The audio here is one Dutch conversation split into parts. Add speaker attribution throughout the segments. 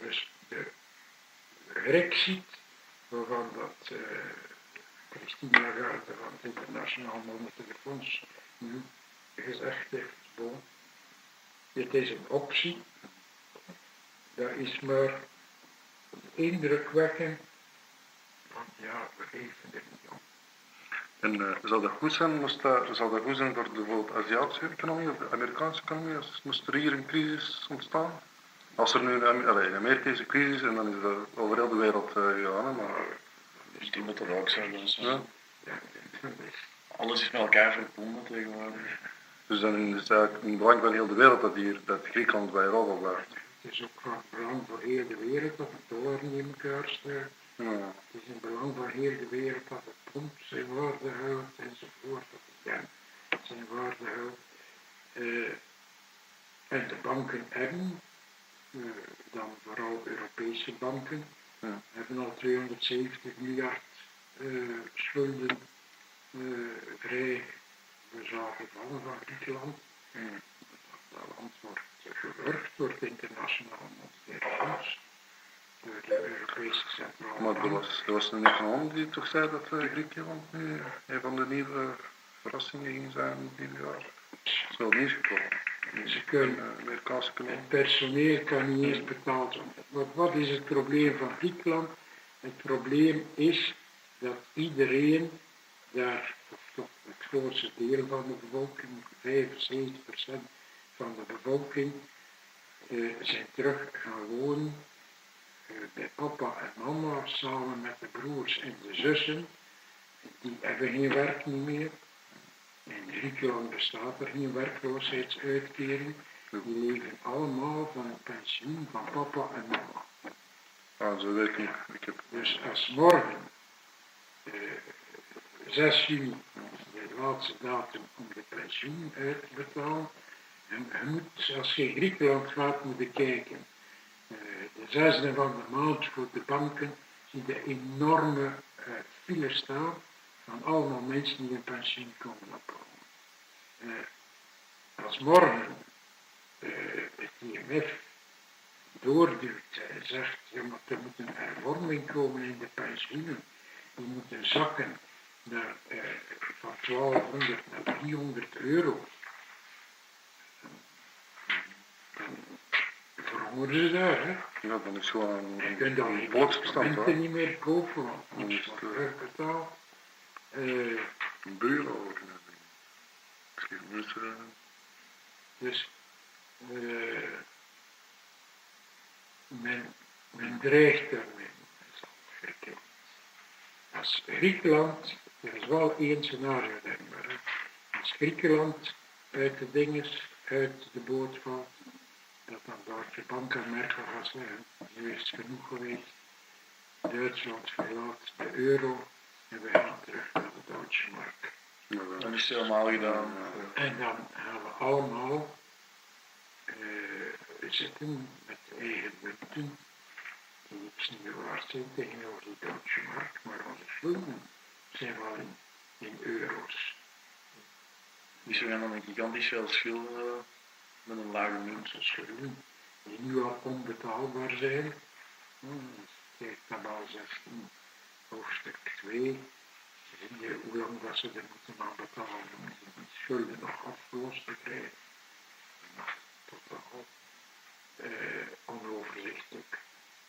Speaker 1: volgens de Grexit, waarvan dat uh, Christine Lagarde van het Internationaal Monetaire Fonds nu gezegd heeft, dit is een optie, dat is maar indrukwekkend, want ja, we geven er niet.
Speaker 2: En uh, zou dat goed zijn, moest dat, goed zijn voor de Aziatische economie of de Amerikaanse economie, als moest er hier een crisis ontstaan? Als er nu in, in Amerika is een crisis en dan is dat over heel de wereld uh, maar...
Speaker 3: Dus die moet dat ook zijn. Dus,
Speaker 2: ja.
Speaker 3: Alles is met elkaar verbonden tegenwoordig.
Speaker 2: Dus dan is het eigenlijk in belang van heel de wereld dat, hier, dat Griekenland bij Europa blijft.
Speaker 1: Het is ook van belang voor heel de wereld dat de dollar niet in elkaar.
Speaker 2: Ja.
Speaker 1: Het is in belang van heel de wereld dat het pond zijn waarde houdt enzovoort, dat de yen zijn waarde houdt. Uh, en de banken hebben, dan vooral Europese banken,
Speaker 2: ja.
Speaker 1: hebben al 270 miljard uh, schulden vrij zagen vallen van Griekenland.
Speaker 2: Ja.
Speaker 1: Dat land wordt gewurgd door het internationaal monetaire fonds door de Europese Centrale
Speaker 2: Maar er was, er was een econoom die toch zei dat Griekenland nu een van de nieuwe verrassingen ging zijn dit jaar. Dat is wel nieuws gekomen.
Speaker 1: Ze kunnen,
Speaker 2: uh, Amerikaanse econoom.
Speaker 1: het personeel kan niet eens betaald worden. Wat, is het probleem van Griekenland? Het probleem is dat iedereen daar, toch het grootste deel van de bevolking, 75% van de bevolking, uh, zijn terug gaan wonen bij papa en mama samen met de broers en de zussen. Die hebben geen werk niet meer. In Griekenland bestaat er geen werkloosheidsuitkering. Die leven allemaal van een pensioen van papa en mama.
Speaker 2: Ah, zo ik heb...
Speaker 1: Dus als morgen, eh, 6 juni, de laatste datum om de pensioen uit te betalen, en je moet, als je in Griekenland gaat, moeten kijken de zesde van de maand voor de banken zie je enorme uh, file staan van allemaal mensen die een pensioen komen. Uh, als morgen uh, het IMF doorduwt en zegt, ja, maar er moet een hervorming komen in de pensioenen, die moeten zakken naar, van 1200 naar 300 euro, dan verhongeren ze daar. Hè?
Speaker 2: Ja, dan is gewoon
Speaker 1: Je kunt
Speaker 2: een
Speaker 1: hoor. niet meer kopen, want niets wordt
Speaker 2: het, eh,
Speaker 1: terugbetaald.
Speaker 2: Een bureau. Misschien moeten ze...
Speaker 1: dus uh, men, men dreigt daarmee. Als Griekenland, er is wel één scenario denkbaar. Hè? Als Griekenland uit de dinges, uit de boot valt, dat dan Duitse banken merken gaan zeggen, nu is het genoeg geweest. Duitsland verlaat de euro en wij gaan terug naar de Duitse markt.
Speaker 3: Dan is het helemaal gedaan.
Speaker 1: En dan gaan we allemaal uh, zitten met eigen munten die niets niet meer waard zijn tegenover de Duitse markt, maar onze schulden zijn wel in, in euro's.
Speaker 3: Dus we gaan dan een gigantisch veel schulden met een lage munt.
Speaker 1: schulden die nu al onbetaalbaar zijn. Kijk, tabel 16, hoofdstuk 2. Zie je hoe lang dat ze er moeten aan betalen om die schulden nog afgelost te krijgen. Totaal eh, onoverzichtelijk.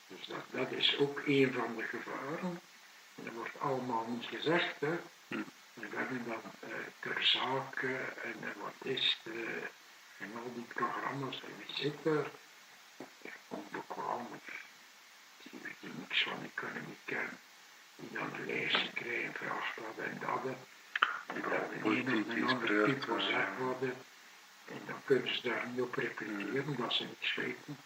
Speaker 1: Dus dat, dat is ook een van de gevaren. En dat wordt allemaal niet gezegd. Hè. We hebben dan uh, ter zake en uh, wat is de en al die programma's, en wie zit daar? Ja, onbekwamen, die, die niks van economie kennen, dan een lijstje krijgen, vraagt dat en dat, en dan de een de andere type zegt worden, en dan kunnen ze daar niet op repeteren, dat ze niks weten.